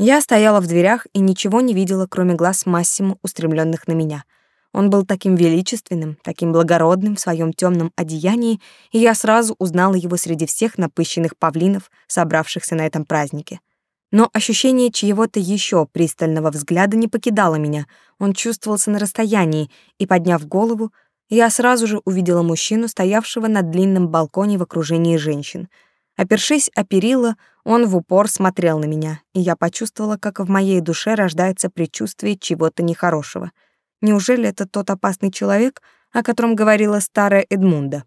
Я стояла в дверях и ничего не видела, кроме глаз Массимо, устремленных на меня. Он был таким величественным, таким благородным в своем темном одеянии, и я сразу узнала его среди всех напыщенных павлинов, собравшихся на этом празднике. Но ощущение чьего-то еще пристального взгляда не покидало меня. Он чувствовался на расстоянии, и, подняв голову, я сразу же увидела мужчину, стоявшего на длинном балконе в окружении женщин. Опершись о перила, он в упор смотрел на меня, и я почувствовала, как в моей душе рождается предчувствие чего-то нехорошего. Неужели это тот опасный человек, о котором говорила старая Эдмунда?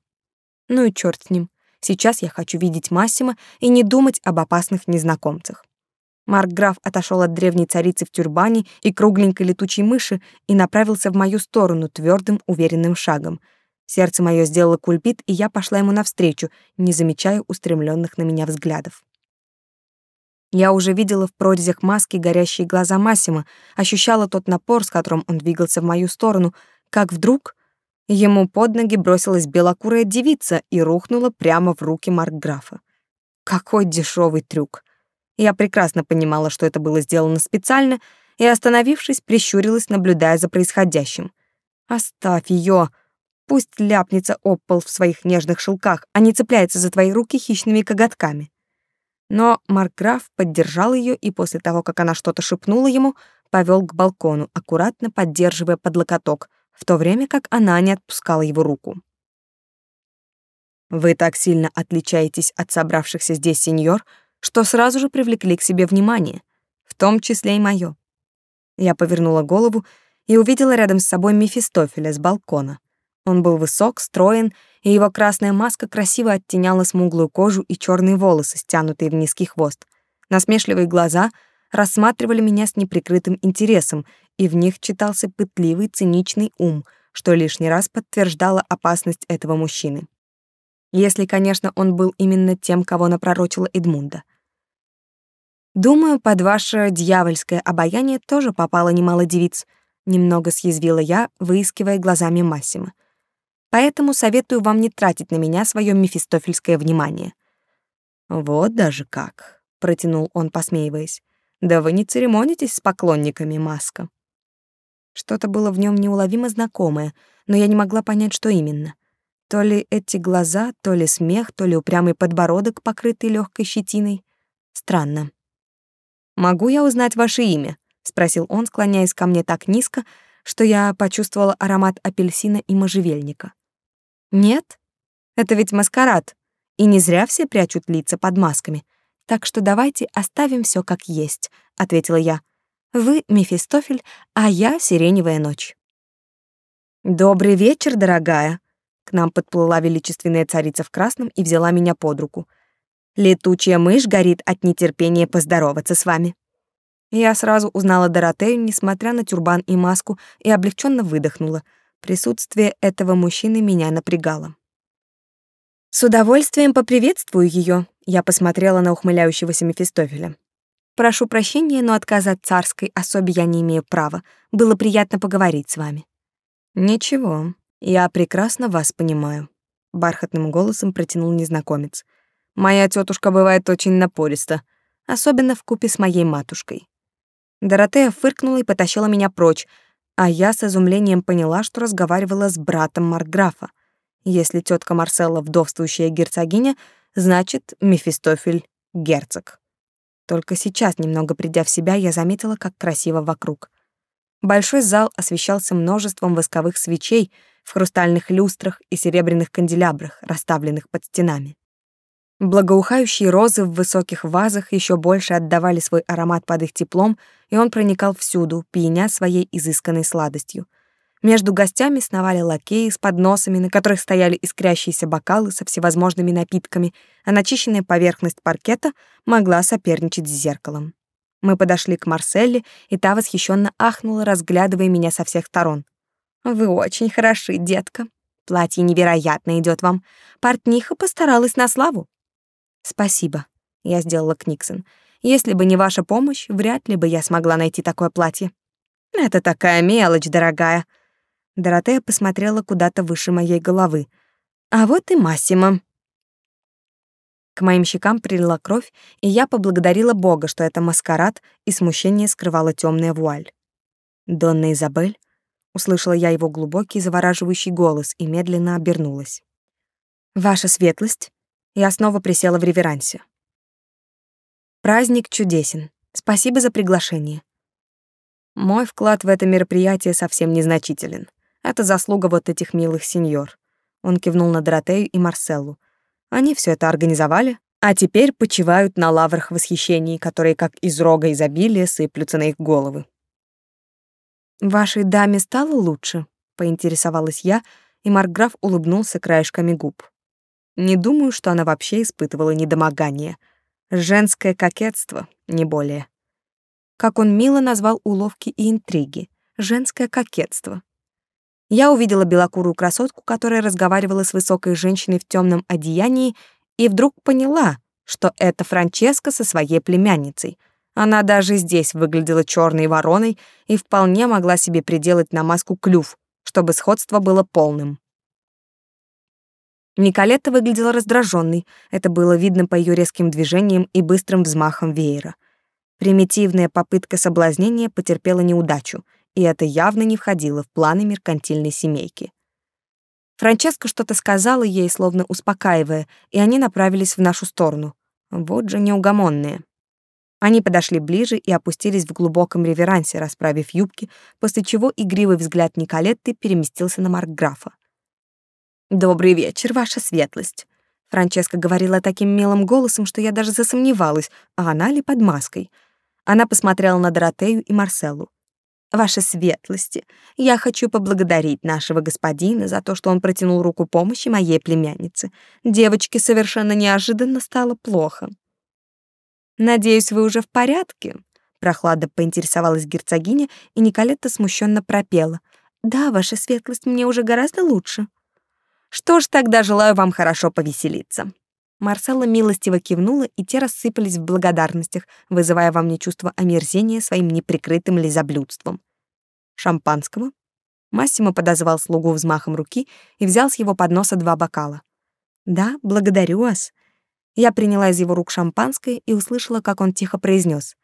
Ну и черт с ним. Сейчас я хочу видеть Массима и не думать об опасных незнакомцах. Маркграф отошел от древней царицы в тюрбане и кругленькой летучей мыши и направился в мою сторону твердым, уверенным шагом. Сердце мое сделало кульбит, и я пошла ему навстречу, не замечая устремленных на меня взглядов. Я уже видела в прорезях маски горящие глаза Массима, ощущала тот напор, с которым он двигался в мою сторону, как вдруг ему под ноги бросилась белокурая девица и рухнула прямо в руки маркграфа. Какой дешевый трюк! Я прекрасно понимала, что это было сделано специально, и, остановившись, прищурилась, наблюдая за происходящим. «Оставь ее, Пусть ляпнется об пол в своих нежных шелках, а не цепляется за твои руки хищными коготками». Но Маркграф поддержал ее и после того, как она что-то шепнула ему, повел к балкону, аккуратно поддерживая под локоток, в то время как она не отпускала его руку. «Вы так сильно отличаетесь от собравшихся здесь сеньор, что сразу же привлекли к себе внимание, в том числе и моё. Я повернула голову и увидела рядом с собой Мефистофеля с балкона. Он был высок, строен, и его красная маска красиво оттеняла смуглую кожу и черные волосы, стянутые в низкий хвост. Насмешливые глаза рассматривали меня с неприкрытым интересом, и в них читался пытливый, циничный ум, что лишний раз подтверждало опасность этого мужчины. Если, конечно, он был именно тем, кого напророчила Эдмунда. Думаю, под ваше дьявольское обаяние тоже попало немало девиц, немного съязвила я, выискивая глазами Массима. Поэтому советую вам не тратить на меня свое мефистофельское внимание. Вот даже как, протянул он, посмеиваясь. Да вы не церемонитесь с поклонниками, Маска. Что-то было в нем неуловимо знакомое, но я не могла понять, что именно. То ли эти глаза, то ли смех, то ли упрямый подбородок, покрытый легкой щетиной. Странно. «Могу я узнать ваше имя?» — спросил он, склоняясь ко мне так низко, что я почувствовала аромат апельсина и можжевельника. «Нет? Это ведь маскарад, и не зря все прячут лица под масками. Так что давайте оставим все как есть», — ответила я. «Вы Мефистофель, а я Сиреневая ночь». «Добрый вечер, дорогая», к нам подплыла величественная царица в красном и взяла меня под руку. Летучая мышь горит от нетерпения поздороваться с вами. Я сразу узнала Доротею, несмотря на тюрбан и маску, и облегченно выдохнула. Присутствие этого мужчины меня напрягало. С удовольствием поприветствую ее. Я посмотрела на ухмыляющегося Мефистофеля. Прошу прощения, но отказать царской особе я не имею права. Было приятно поговорить с вами. Ничего, я прекрасно вас понимаю, бархатным голосом протянул незнакомец. Моя тетушка бывает очень напориста, особенно в купе с моей матушкой. Доротея фыркнула и потащила меня прочь, а я с изумлением поняла, что разговаривала с братом Марграфа. Если тетка Марселла вдовствующая герцогиня, значит, Мефистофель — герцог. Только сейчас, немного придя в себя, я заметила, как красиво вокруг. Большой зал освещался множеством восковых свечей в хрустальных люстрах и серебряных канделябрах, расставленных под стенами. Благоухающие розы в высоких вазах еще больше отдавали свой аромат под их теплом, и он проникал всюду, пьяня своей изысканной сладостью. Между гостями сновали лакеи с подносами, на которых стояли искрящиеся бокалы со всевозможными напитками, а начищенная поверхность паркета могла соперничать с зеркалом. Мы подошли к Марселле, и та восхищенно ахнула, разглядывая меня со всех сторон. «Вы очень хороши, детка. Платье невероятно идет вам. Портниха постаралась на славу». «Спасибо», — я сделала Книксон. «Если бы не ваша помощь, вряд ли бы я смогла найти такое платье». «Это такая мелочь, дорогая». Доротея посмотрела куда-то выше моей головы. «А вот и Массимо». К моим щекам прилила кровь, и я поблагодарила Бога, что это маскарад, и смущение скрывала темная вуаль. «Донна Изабель?» — услышала я его глубокий, завораживающий голос и медленно обернулась. «Ваша светлость!» Я снова присела в реверансе. «Праздник чудесен. Спасибо за приглашение. Мой вклад в это мероприятие совсем незначителен. Это заслуга вот этих милых сеньор. Он кивнул на Доротею и Марселлу. Они все это организовали, а теперь почивают на лаврах восхищений, которые как из рога изобилия сыплются на их головы. «Вашей даме стало лучше?» — поинтересовалась я, и Маркграф улыбнулся краешками губ. Не думаю, что она вообще испытывала недомогание. Женское кокетство, не более как он мило назвал уловки и интриги, женское кокетство. Я увидела белокурую красотку, которая разговаривала с высокой женщиной в темном одеянии, и вдруг поняла, что это Франческа со своей племянницей. Она даже здесь выглядела черной вороной и вполне могла себе приделать на маску клюв, чтобы сходство было полным. Николетта выглядела раздраженной, это было видно по ее резким движениям и быстрым взмахам веера. Примитивная попытка соблазнения потерпела неудачу, и это явно не входило в планы меркантильной семейки. Франческа что-то сказала ей, словно успокаивая, и они направились в нашу сторону. Вот же неугомонные. Они подошли ближе и опустились в глубоком реверансе, расправив юбки, после чего игривый взгляд Николетты переместился на Маркграфа. «Добрый вечер, ваша светлость!» Франческа говорила таким милым голосом, что я даже засомневалась, а она ли под маской — она посмотрела на Доротею и Марселу. «Ваши светлости, я хочу поблагодарить нашего господина за то, что он протянул руку помощи моей племяннице. Девочке совершенно неожиданно стало плохо». «Надеюсь, вы уже в порядке?» Прохладно поинтересовалась герцогиня, и Николетта смущенно пропела. «Да, ваша светлость, мне уже гораздо лучше». «Что ж, тогда желаю вам хорошо повеселиться». Марселла милостиво кивнула, и те рассыпались в благодарностях, вызывая во мне чувство омерзения своим неприкрытым лизоблюдством. «Шампанского?» Массимо подозвал слугу взмахом руки и взял с его подноса два бокала. «Да, благодарю вас». Я приняла из его рук шампанское и услышала, как он тихо произнес: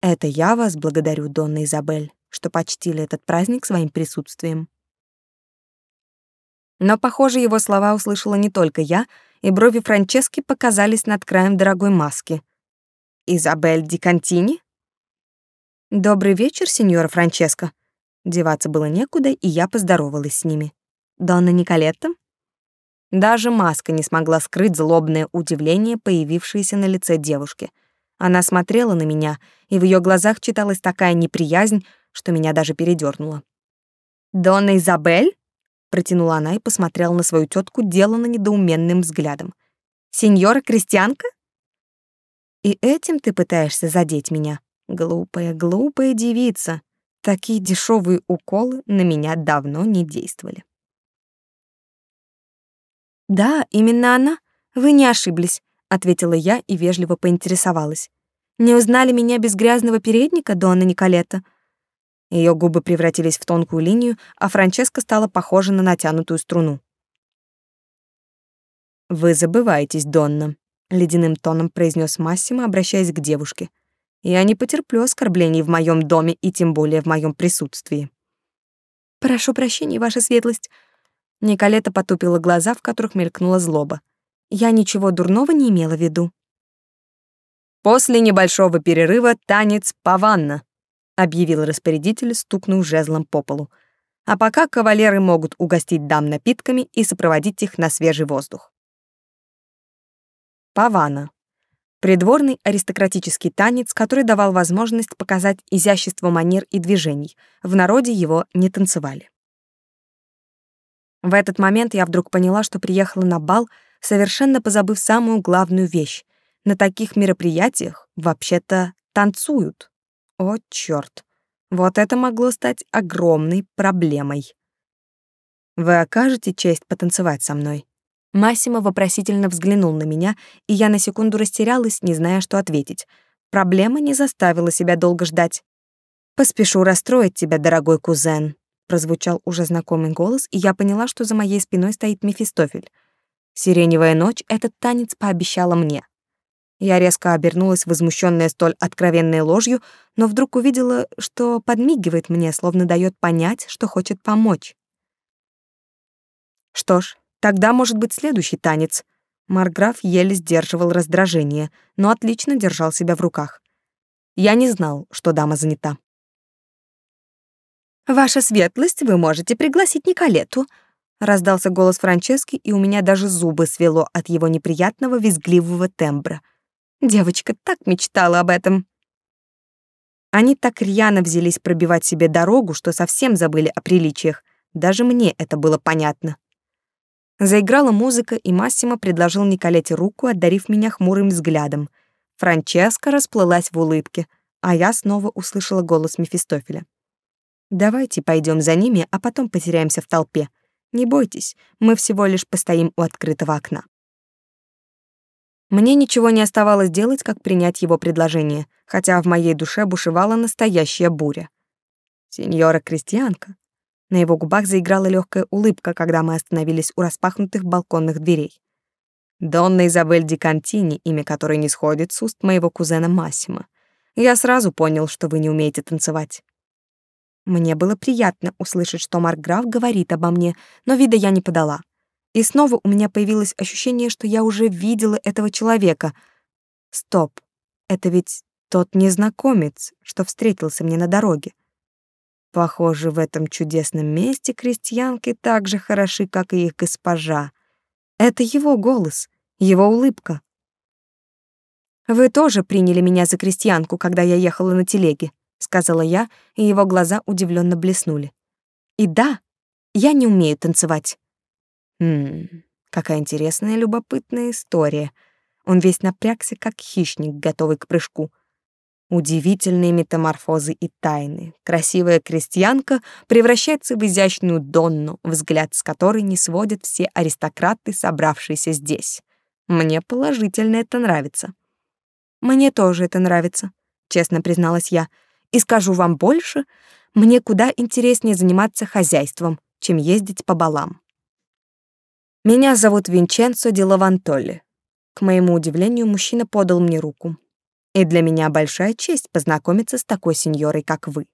«Это я вас благодарю, Донна Изабель, что почтили этот праздник своим присутствием». Но, похоже, его слова услышала не только я, и брови Франчески показались над краем дорогой маски. «Изабель Ди Кантини?» «Добрый вечер, сеньора Франческо». Деваться было некуда, и я поздоровалась с ними. «Донна Николетта?» Даже маска не смогла скрыть злобное удивление, появившееся на лице девушки. Она смотрела на меня, и в ее глазах читалась такая неприязнь, что меня даже передернуло. «Донна Изабель?» Протянула она и посмотрела на свою тетку деланно недоуменным взглядом. Сеньора крестьянка? И этим ты пытаешься задеть меня, глупая, глупая девица. Такие дешевые уколы на меня давно не действовали. Да, именно она. Вы не ошиблись, ответила я и вежливо поинтересовалась. Не узнали меня без грязного передника, Донна Николета? Ее губы превратились в тонкую линию, а Франческа стала похожа на натянутую струну. «Вы забываетесь, Донна», — ледяным тоном произнес Массимо, обращаясь к девушке. «Я не потерплю оскорблений в моем доме и тем более в моем присутствии». «Прошу прощения, ваша светлость». Николета потупила глаза, в которых мелькнула злоба. «Я ничего дурного не имела в виду». После небольшого перерыва танец паванна, объявил распорядитель, стукнув жезлом по полу. А пока кавалеры могут угостить дам напитками и сопроводить их на свежий воздух. Павана. Придворный аристократический танец, который давал возможность показать изящество манер и движений. В народе его не танцевали. В этот момент я вдруг поняла, что приехала на бал, совершенно позабыв самую главную вещь. На таких мероприятиях вообще-то танцуют. О, чёрт! Вот это могло стать огромной проблемой. Вы окажете честь потанцевать со мной? Массимо вопросительно взглянул на меня, и я на секунду растерялась, не зная, что ответить. Проблема не заставила себя долго ждать. «Поспешу расстроить тебя, дорогой кузен», прозвучал уже знакомый голос, и я поняла, что за моей спиной стоит Мефистофель. Сиреневая ночь этот танец пообещала мне. Я резко обернулась, возмущенная столь откровенной ложью, но вдруг увидела, что подмигивает мне, словно дает понять, что хочет помочь. Что ж, тогда может быть следующий танец. Марграф еле сдерживал раздражение, но отлично держал себя в руках. Я не знал, что дама занята. «Ваша светлость, вы можете пригласить Николету», — раздался голос Франчески, и у меня даже зубы свело от его неприятного визгливого тембра — Девочка так мечтала об этом. Они так рьяно взялись пробивать себе дорогу, что совсем забыли о приличиях. Даже мне это было понятно. Заиграла музыка, и Массимо предложил Николете руку, одарив меня хмурым взглядом. Франческа расплылась в улыбке, а я снова услышала голос Мефистофеля. «Давайте пойдем за ними, а потом потеряемся в толпе. Не бойтесь, мы всего лишь постоим у открытого окна». Мне ничего не оставалось делать, как принять его предложение, хотя в моей душе бушевала настоящая буря. Сеньора-крестьянка. На его губах заиграла легкая улыбка, когда мы остановились у распахнутых балконных дверей. Донна Изабель Ди Кантини, имя которой не сходит с уст моего кузена Массима. Я сразу понял, что вы не умеете танцевать. Мне было приятно услышать, что Маркграф говорит обо мне, но вида я не подала. И снова у меня появилось ощущение, что я уже видела этого человека. Стоп, это ведь тот незнакомец, что встретился мне на дороге. Похоже, в этом чудесном месте крестьянки так же хороши, как и их госпожа. Это его голос, его улыбка. «Вы тоже приняли меня за крестьянку, когда я ехала на телеге», — сказала я, и его глаза удивленно блеснули. «И да, я не умею танцевать». Хм, какая интересная любопытная история. Он весь напрягся, как хищник, готовый к прыжку. Удивительные метаморфозы и тайны. Красивая крестьянка превращается в изящную Донну, взгляд с которой не сводят все аристократы, собравшиеся здесь. Мне положительно это нравится. Мне тоже это нравится, честно призналась я. И скажу вам больше, мне куда интереснее заниматься хозяйством, чем ездить по балам. Меня зовут Винченцо Ди Лавантолли. К моему удивлению, мужчина подал мне руку. И для меня большая честь познакомиться с такой сеньорой, как вы.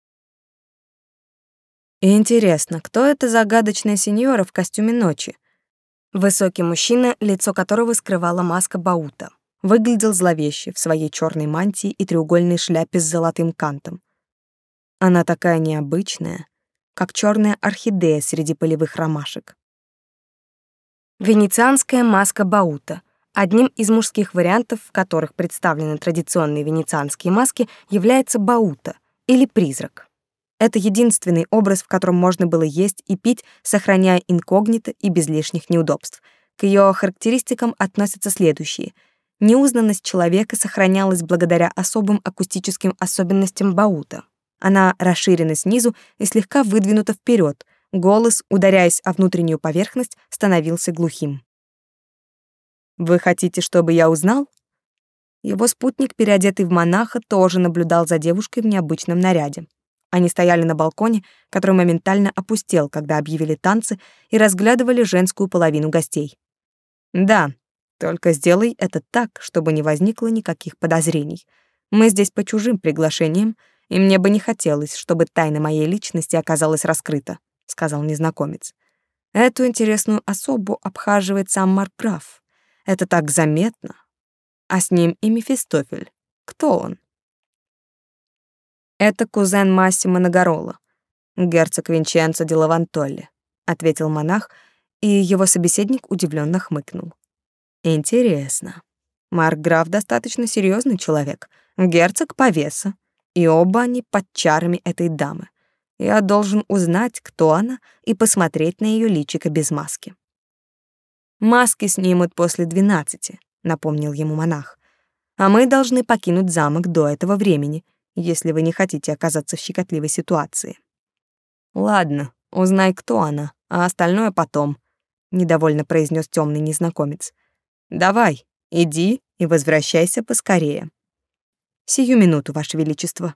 Интересно, кто эта загадочная сеньора в костюме ночи? Высокий мужчина, лицо которого скрывала маска Баута, выглядел зловеще в своей черной мантии и треугольной шляпе с золотым кантом. Она такая необычная, как черная орхидея среди полевых ромашек. Венецианская маска Баута. Одним из мужских вариантов, в которых представлены традиционные венецианские маски, является Баута или призрак. Это единственный образ, в котором можно было есть и пить, сохраняя инкогнито и без лишних неудобств. К ее характеристикам относятся следующие. Неузнанность человека сохранялась благодаря особым акустическим особенностям Баута. Она расширена снизу и слегка выдвинута вперед, Голос, ударяясь о внутреннюю поверхность, становился глухим. «Вы хотите, чтобы я узнал?» Его спутник, переодетый в монаха, тоже наблюдал за девушкой в необычном наряде. Они стояли на балконе, который моментально опустел, когда объявили танцы, и разглядывали женскую половину гостей. «Да, только сделай это так, чтобы не возникло никаких подозрений. Мы здесь по чужим приглашениям, и мне бы не хотелось, чтобы тайна моей личности оказалась раскрыта сказал незнакомец. Эту интересную особу обхаживает сам Маркграф. Это так заметно. А с ним и Мефистофель. Кто он? Это кузен Массимо Нагарола, герцог Винченцо де Лавантолли, ответил монах, и его собеседник удивленно хмыкнул. Интересно. Маркграф достаточно серьезный человек, герцог повеса, и оба они под чарами этой дамы. Я должен узнать, кто она, и посмотреть на ее личико без маски. Маски снимут после двенадцати, напомнил ему монах. А мы должны покинуть замок до этого времени, если вы не хотите оказаться в щекотливой ситуации. Ладно, узнай, кто она, а остальное потом, недовольно произнес темный незнакомец. Давай, иди и возвращайся поскорее. Сию минуту, ваше величество.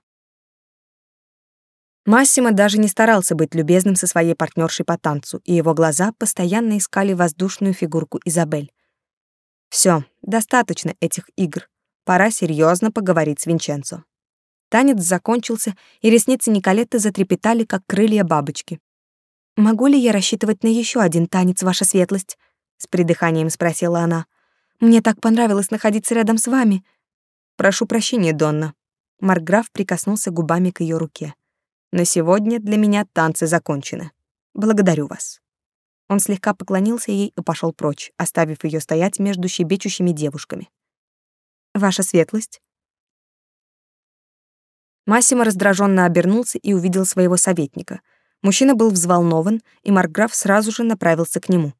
Массимо даже не старался быть любезным со своей партнершей по танцу, и его глаза постоянно искали воздушную фигурку Изабель. Все, достаточно этих игр. Пора серьезно поговорить с Винченцо. Танец закончился, и ресницы Николетты затрепетали, как крылья бабочки. «Могу ли я рассчитывать на еще один танец, ваша светлость?» — с придыханием спросила она. «Мне так понравилось находиться рядом с вами». «Прошу прощения, Донна». Маркграф прикоснулся губами к ее руке. На сегодня для меня танцы закончены. Благодарю вас. Он слегка поклонился ей и пошел прочь, оставив ее стоять между щебечущими девушками. Ваша светлость. Массимо раздраженно обернулся и увидел своего советника. Мужчина был взволнован, и Маркграф сразу же направился к нему.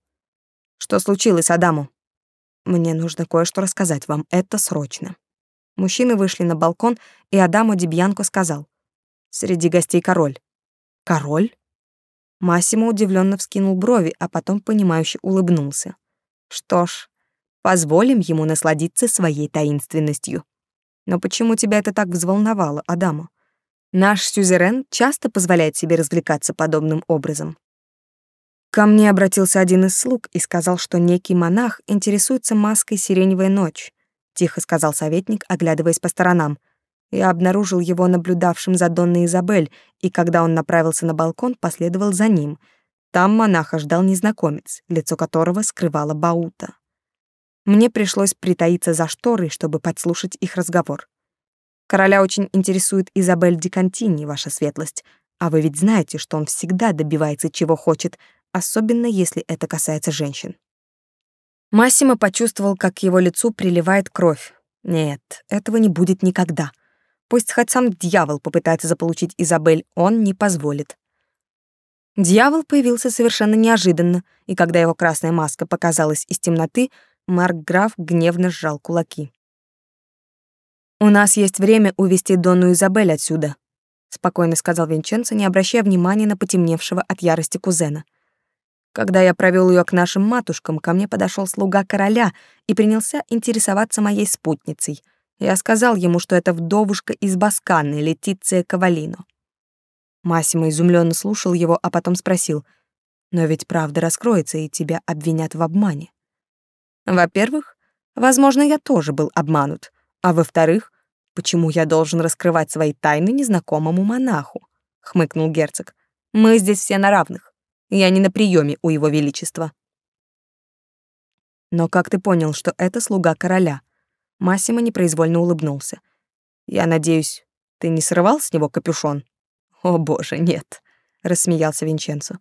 Что случилось, Адаму? Мне нужно кое-что рассказать вам, это срочно. Мужчины вышли на балкон, и Адамо Дебьянко сказал: Среди гостей король. Король? Массимо удивленно вскинул брови, а потом понимающе улыбнулся. Что ж, позволим ему насладиться своей таинственностью. Но почему тебя это так взволновало, Адамо? Наш сюзерен часто позволяет себе развлекаться подобным образом. Ко мне обратился один из слуг и сказал, что некий монах интересуется маской «Сиреневая ночь», — тихо сказал советник, оглядываясь по сторонам — я обнаружил его наблюдавшим за Донной Изабель, и когда он направился на балкон, последовал за ним. Там монаха ждал незнакомец, лицо которого скрывало Баута. Мне пришлось притаиться за шторой, чтобы подслушать их разговор. Короля очень интересует Изабель Дикантини, ваша светлость, а вы ведь знаете, что он всегда добивается чего хочет, особенно если это касается женщин. Массимо почувствовал, как к его лицу приливает кровь. Нет, этого не будет никогда. Пусть хоть сам дьявол попытается заполучить Изабель, он не позволит. Дьявол появился совершенно неожиданно, и когда его красная маска показалась из темноты, Марк Граф гневно сжал кулаки. «У нас есть время увести Донну Изабель отсюда», — спокойно сказал Винченцо, не обращая внимания на потемневшего от ярости кузена. Когда я провел ее к нашим матушкам, ко мне подошел слуга короля и принялся интересоваться моей спутницей — я сказал ему, что это вдовушка из Басканы, Летиция Кавалино. Массимо изумленно слушал его, а потом спросил, «Но ведь правда раскроется, и тебя обвинят в обмане». «Во-первых, возможно, я тоже был обманут, а во-вторых, почему я должен раскрывать свои тайны незнакомому монаху?» — хмыкнул герцог. «Мы здесь все на равных. Я не на приеме у его величества». «Но как ты понял, что это слуга короля?» Массимо непроизвольно улыбнулся. «Я надеюсь, ты не срывал с него капюшон?» «О, боже, нет», — рассмеялся Винченцо.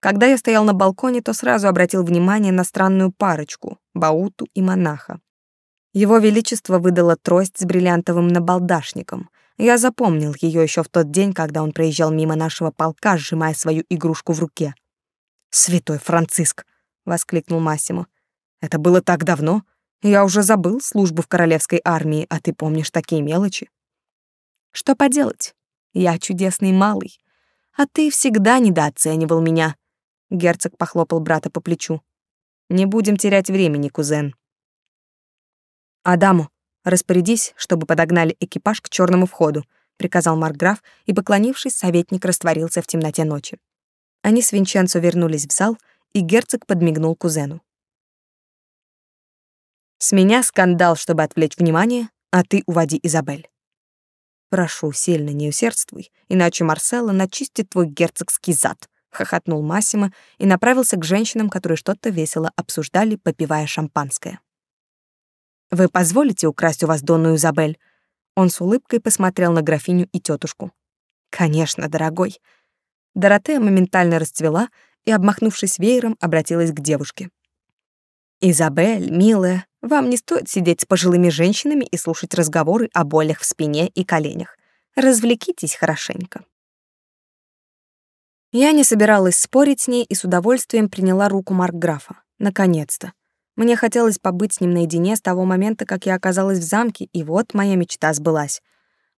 Когда я стоял на балконе, то сразу обратил внимание на странную парочку — Бауту и монаха. Его Величество выдало трость с бриллиантовым набалдашником. Я запомнил ее еще в тот день, когда он проезжал мимо нашего полка, сжимая свою игрушку в руке. «Святой Франциск!» — воскликнул Массимо. «Это было так давно, я уже забыл службу в королевской армии, а ты помнишь такие мелочи. Что поделать? Я чудесный малый. А ты всегда недооценивал меня. Герцог похлопал брата по плечу. Не будем терять времени, кузен. Адаму, распорядись, чтобы подогнали экипаж к черному входу, приказал маркграф, и, поклонившись, советник растворился в темноте ночи. Они с Винченцо вернулись в зал, и герцог подмигнул кузену. С меня скандал, чтобы отвлечь внимание, а ты уводи Изабель. Прошу, сильно не усердствуй, иначе Марселла начистит твой герцогский зад, хохотнул Массимо и направился к женщинам, которые что-то весело обсуждали, попивая шампанское. Вы позволите украсть у вас Донну Изабель? Он с улыбкой посмотрел на графиню и тетушку. Конечно, дорогой. Доротея моментально расцвела и, обмахнувшись веером, обратилась к девушке. «Изабель, милая, вам не стоит сидеть с пожилыми женщинами и слушать разговоры о болях в спине и коленях. Развлекитесь хорошенько». Я не собиралась спорить с ней и с удовольствием приняла руку Маркграфа. Наконец-то. Мне хотелось побыть с ним наедине с того момента, как я оказалась в замке, и вот моя мечта сбылась.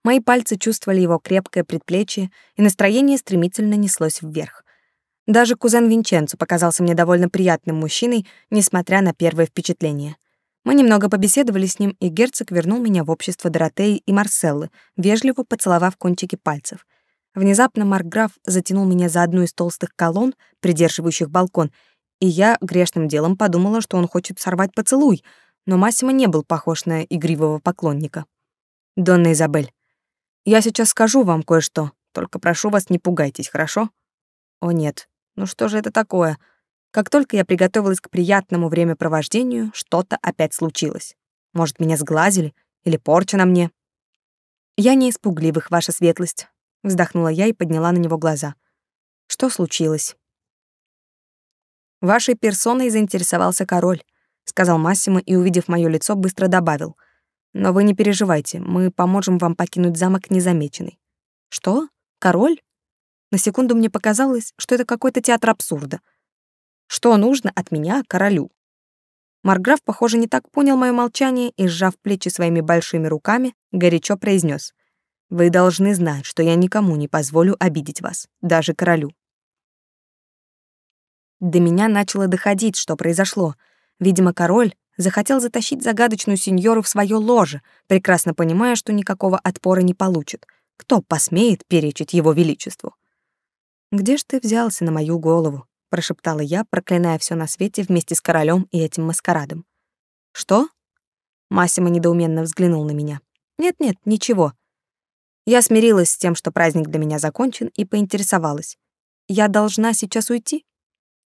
Мои пальцы чувствовали его крепкое предплечье, и настроение стремительно неслось вверх. Даже кузен Винченцо показался мне довольно приятным мужчиной, несмотря на первое впечатление. Мы немного побеседовали с ним, и герцог вернул меня в общество Доротеи и Марселлы, вежливо поцеловав кончики пальцев. Внезапно Маркграф затянул меня за одну из толстых колонн, придерживающих балкон, и я грешным делом подумала, что он хочет сорвать поцелуй, но Массимо не был похож на игривого поклонника. «Донна Изабель, я сейчас скажу вам кое-что, только прошу вас, не пугайтесь, хорошо?» «О нет, ну что же это такое?» Как только я приготовилась к приятному времяпровождению, что-то опять случилось. Может, меня сглазили или порча на мне? Я не испугливых, ваша светлость, вздохнула я и подняла на него глаза. Что случилось? Вашей персоной заинтересовался король, сказал Массимо и, увидев моё лицо, быстро добавил: "Но вы не переживайте, мы поможем вам покинуть замок незамеченный". Что? Король? На секунду мне показалось, что это какой-то театр абсурда. Что нужно от меня королю? Марграф, похоже, не так понял моё молчание и, сжав плечи своими большими руками, горячо произнес: «Вы должны знать, что я никому не позволю обидеть вас, даже королю». До меня начало доходить, что произошло. Видимо, король захотел затащить загадочную сеньору в своё ложе, прекрасно понимая, что никакого отпора не получит. Кто посмеет перечить его величеству? «Где ж ты взялся на мою голову?» прошептала я, проклиная все на свете вместе с королем и этим маскарадом. Что? Массимо недоуменно взглянул на меня. Нет-нет, ничего. Я смирилась с тем, что праздник для меня закончен, и поинтересовалась: "Я должна сейчас уйти?"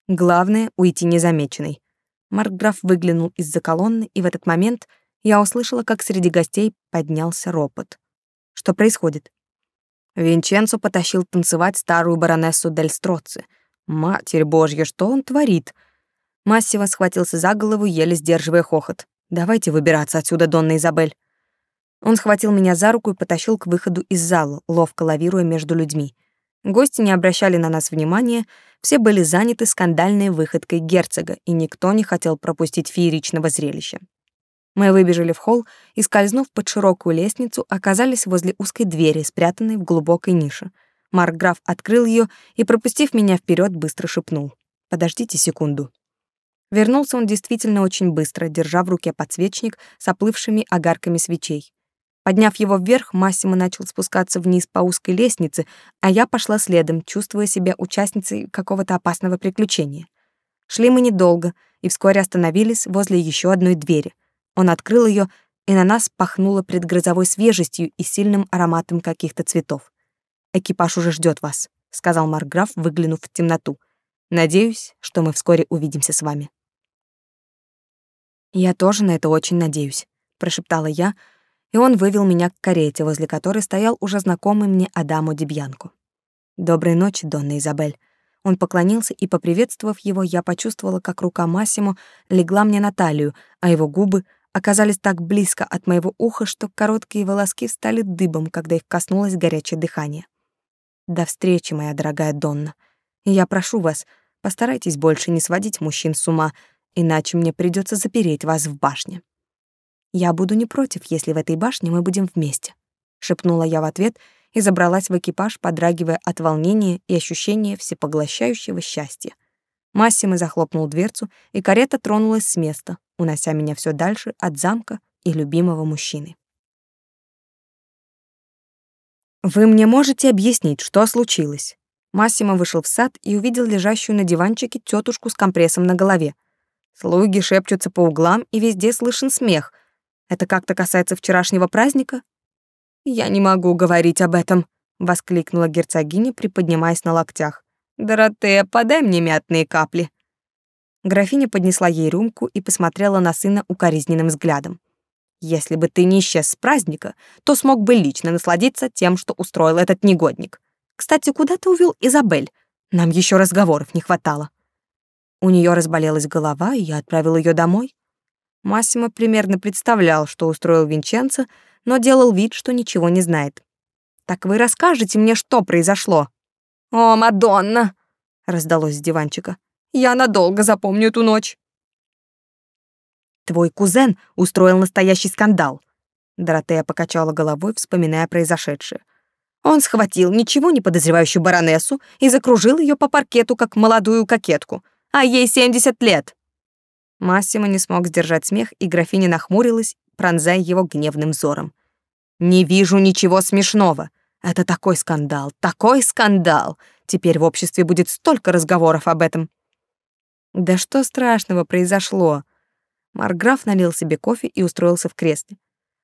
Главное уйти незамеченной. Маркграф выглянул из-за колонны, и в этот момент я услышала, как среди гостей поднялся ропот. Что происходит? Винченцо потащил танцевать старую баронессу Дель Строци — Матерь Божья, что он творит? Массиво схватился за голову, еле сдерживая хохот. Давайте выбираться отсюда, Донна Изабель. Он схватил меня за руку и потащил к выходу из зала, ловко лавируя между людьми. Гости не обращали на нас внимания, все были заняты скандальной выходкой герцога, и никто не хотел пропустить фееричного зрелища. Мы выбежали в холл и, скользнув под широкую лестницу, оказались возле узкой двери, спрятанной в глубокой нише — Маркграф открыл ее и, пропустив меня вперед, быстро шепнул. «Подождите секунду». Вернулся он действительно очень быстро, держа в руке подсвечник с оплывшими огарками свечей. Подняв его вверх, Массимо начал спускаться вниз по узкой лестнице, а я пошла следом, чувствуя себя участницей какого-то опасного приключения. Шли мы недолго и вскоре остановились возле еще одной двери. Он открыл ее, и на нас пахнуло предгрозовой свежестью и сильным ароматом каких-то цветов. Экипаж уже ждет вас, сказал Марграф, выглянув в темноту. Надеюсь, что мы вскоре увидимся с вами. Я тоже на это очень надеюсь, прошептала я, и он вывел меня к карете, возле которой стоял уже знакомый мне Адамо Дебьянко. Доброй ночи, Донна Изабель. Он поклонился, и, поприветствовав его, я почувствовала, как рука Массимо легла мне на талию, а его губы оказались так близко от моего уха, что короткие волоски стали дыбом, когда их коснулось горячее дыхание. До встречи, моя дорогая Донна. Я прошу вас, постарайтесь больше не сводить мужчин с ума, иначе мне придется запереть вас в башне. Я буду не против, если в этой башне мы будем вместе, шепнула я в ответ и забралась в экипаж, подрагивая от волнения и ощущения всепоглощающего счастья. Массимо захлопнул дверцу, и карета тронулась с места, унося меня все дальше от замка и любимого мужчины. Вы мне можете объяснить, что случилось? Массимо вышел в сад и увидел лежащую на диванчике тетушку с компрессом на голове. Слуги шепчутся по углам, и везде слышен смех. Это как-то касается вчерашнего праздника? Я не могу говорить об этом, воскликнула герцогиня, приподнимаясь на локтях. Доротея, подай мне мятные капли. Графиня поднесла ей рюмку и посмотрела на сына укоризненным взглядом. Если бы ты не исчез с праздника, то смог бы лично насладиться тем, что устроил этот негодник. Кстати, куда ты увел Изабель? Нам еще разговоров не хватало. У нее разболелась голова, и я отправил ее домой. Массимо примерно представлял, что устроил Винченцо, но делал вид, что ничего не знает. «Так вы расскажете мне, что произошло?» «О, Мадонна!» — раздалось с диванчика. «Я надолго запомню эту ночь». Твой кузен устроил настоящий скандал. Доротея покачала головой, вспоминая произошедшее. Он схватил ничего не подозревающую баронессу и закружил ее по паркету, как молодую кокетку. А ей 70 лет. Массимо не смог сдержать смех, и графиня нахмурилась, пронзая его гневным взором. «Не вижу ничего смешного. Это такой скандал, такой скандал. Теперь в обществе будет столько разговоров об этом. Да что страшного произошло? Марграф налил себе кофе и устроился в кресле.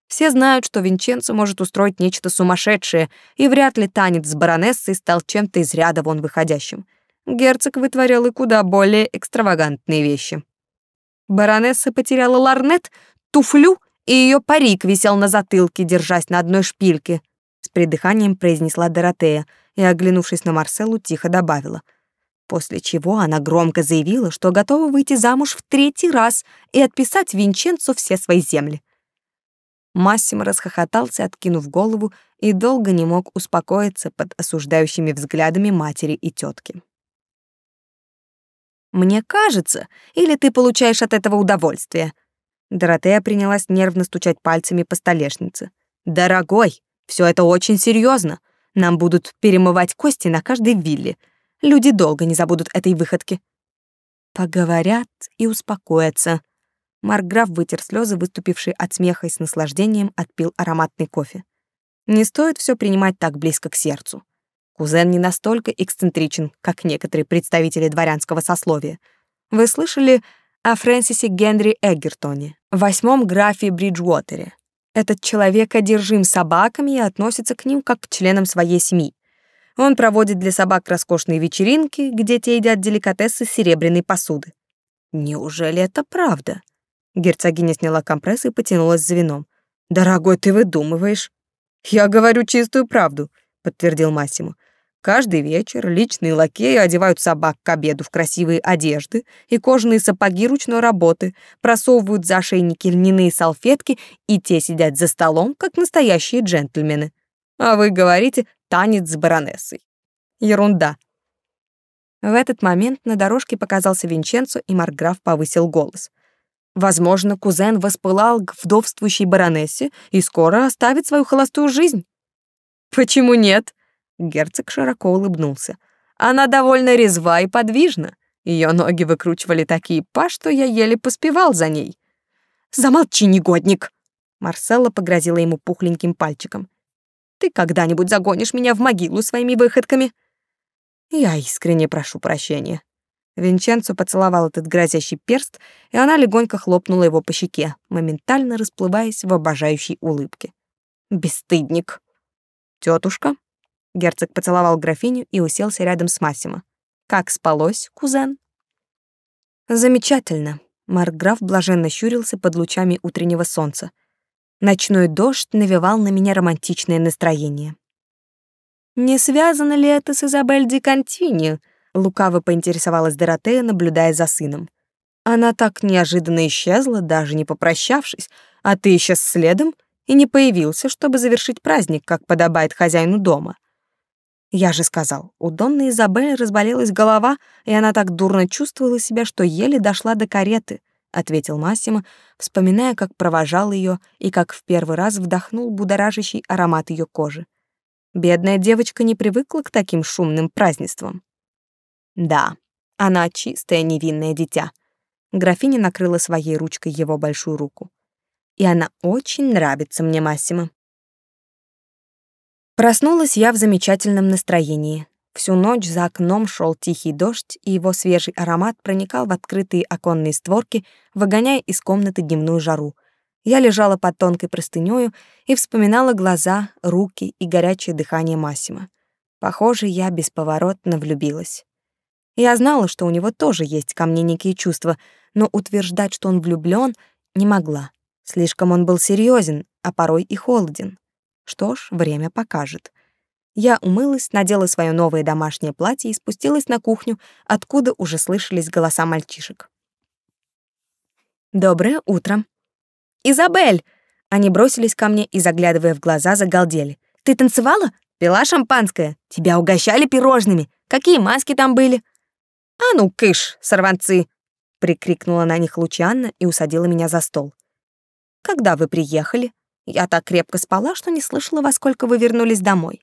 Все знают, что Винченцо может устроить нечто сумасшедшее, и вряд ли танец с баронессой стал чем-то из ряда вон выходящим. Герцог вытворял и куда более экстравагантные вещи. Баронесса потеряла ларнет, туфлю, и ее парик висел на затылке, держась на одной шпильке. Придыханием произнесла Доротея и, оглянувшись на Марселу, тихо добавила. После чего она громко заявила, что готова выйти замуж в третий раз и отписать Винченцо все свои земли. Массимо расхохотался, откинув голову, и долго не мог успокоиться под осуждающими взглядами матери и тетки. «Мне кажется, или ты получаешь от этого удовольствие?» Доротея принялась нервно стучать пальцами по столешнице. «Дорогой, все это очень серьезно. Нам будут перемывать кости на каждой вилле. Люди долго не забудут этой выходки». Поговорят и успокоятся. Маркграф вытер слезы, выступившие от смеха и с наслаждением отпил ароматный кофе. Не стоит все принимать так близко к сердцу. Кузен не настолько эксцентричен, как некоторые представители дворянского сословия. Вы слышали о Фрэнсисе Генри Эггертоне, восьмом графе Бриджуотере? Этот человек одержим собаками и относится к ним как к членам своей семьи. Он проводит для собак роскошные вечеринки, где те едят деликатесы серебряной посуды. Неужели это правда? Герцогиня сняла компресс и потянулась за вином. «Дорогой, ты выдумываешь». «Я говорю чистую правду», — подтвердил Массимо. Каждый вечер личные лакеи одевают собак к обеду в красивые одежды и кожаные сапоги ручной работы, просовывают за ошейники льняные салфетки, и те сидят за столом, как настоящие джентльмены. А вы говорите «танец с баронессой». Ерунда. В этот момент на дорожке показался Винченцо, и Маркграф повысил голос — Возможно, кузен воспылал к вдовствующей баронессе и скоро оставит свою холостую жизнь. Почему нет? Герцог широко улыбнулся. Она довольно резва и подвижна. Ее ноги выкручивали такие па, что я еле поспевал за ней. Замолчи, негодник. Марселла погрозила ему пухленьким пальчиком. Ты когда-нибудь загонишь меня в могилу своими выходками? Я искренне прошу прощения. Винченцо поцеловал этот грозящий перст, и она легонько хлопнула его по щеке, моментально расплываясь в обожающей улыбке. «Бесстыдник!» «Тетушка?» Герцог поцеловал графиню и уселся рядом с Массимо. «Как спалось, кузен?» «Замечательно!» Маркграф блаженно щурился под лучами утреннего солнца. Ночной дождь навевал на меня романтичное настроение. «Не связано ли это с Изабель Ди Континью?» Лукаво поинтересовалась Доротея, наблюдая за сыном. Она так неожиданно исчезла, даже не попрощавшись, а ты исчез следом и не появился, чтобы завершить праздник, как подобает хозяину дома. Я же сказал, у Донны Изабель разболелась голова, и она так дурно чувствовала себя, что еле дошла до кареты, ответил Массимо, вспоминая, как провожал ее и как в первый раз вдохнул будоражащий аромат ее кожи. Бедная девочка не привыкла к таким шумным празднествам. Да, она чистое невинное дитя. Графиня накрыла своей ручкой его большую руку. И она очень нравится мне, Массимо. Проснулась я в замечательном настроении. Всю ночь за окном шел тихий дождь, и его свежий аромат проникал в открытые оконные створки, выгоняя из комнаты дневную жару. Я лежала под тонкой простынёю и вспоминала глаза, руки и горячее дыхание Массима. Похоже, я бесповоротно влюбилась. Я знала, что у него тоже есть ко мне некие чувства, но утверждать, что он влюблён, не могла. Слишком он был серьёзен, а порой и холоден. Что ж, время покажет. Я умылась, надела своё новое домашнее платье и спустилась на кухню, откуда уже слышались голоса мальчишек. «Доброе утро!» «Изабель!» Они бросились ко мне и, заглядывая в глаза, загалдели. «Ты танцевала? Пила шампанское? Тебя угощали пирожными? Какие маски там были?» «А ну, кыш, сорванцы!» — прикрикнула на них Лучанна и усадила меня за стол. «Когда вы приехали? Я так крепко спала, что не слышала, во сколько вы вернулись домой».